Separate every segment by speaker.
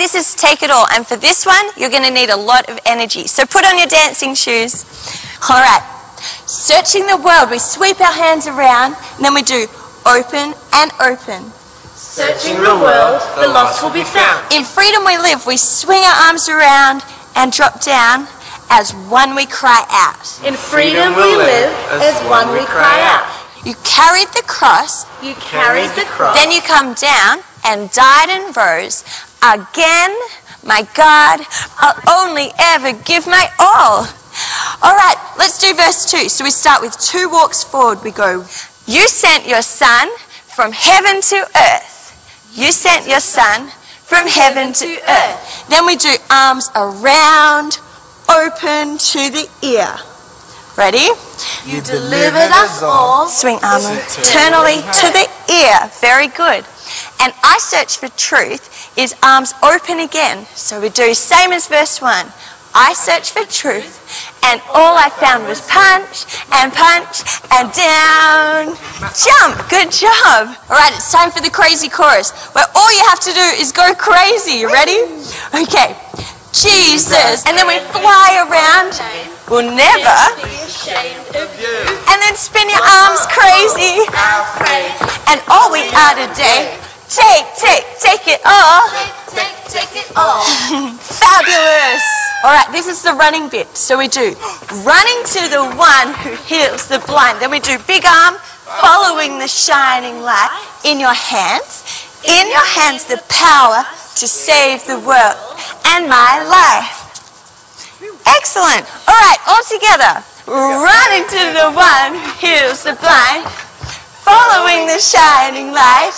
Speaker 1: this is Take It All. And for this one, you're going to need a lot of energy. So put on your dancing shoes. All right. Searching the world, we sweep our hands around, and then we do open and open.
Speaker 2: Searching the world, the lost will be found.
Speaker 1: In freedom we live, we swing our arms around and drop down. As one we cry out.
Speaker 2: In freedom we live, as one we cry out.
Speaker 1: You carried the cross,
Speaker 2: You carried the cross.
Speaker 1: then you come down and died and rose. Again, my God, I'll only ever give my all. All right, let's do verse 2. So we start with two walks forward. We go, You sent your son from heaven to earth. You sent your son from heaven to earth. Then we do arms around, open to the ear. Ready?
Speaker 2: You delivered us all.
Speaker 1: Swing arm internally to the ear. Very good. And I search for truth is arms open again. So we do same as verse 1. I search for truth and all I found was punch and punch and down. Jump. Good job. All right, it's time for the crazy chorus where all you have to do is go crazy. You ready? Okay. Jesus. And then we fly around. We'll never. Be ashamed of you. And then spin your arms crazy. And all we are today. Take, take, take it all.
Speaker 2: Take, take it all.
Speaker 1: Fabulous. All right, this is the running bit. So we do running to the one who heals the blind. Then we do big arm, following the shining light in your hands. In your hands, the power to save the world and my life. Excellent. All right, all together. Running to the one who heals the blind, following the shining light.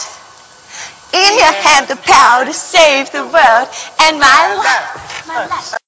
Speaker 1: In your hand, the power to save the world and my life. my life.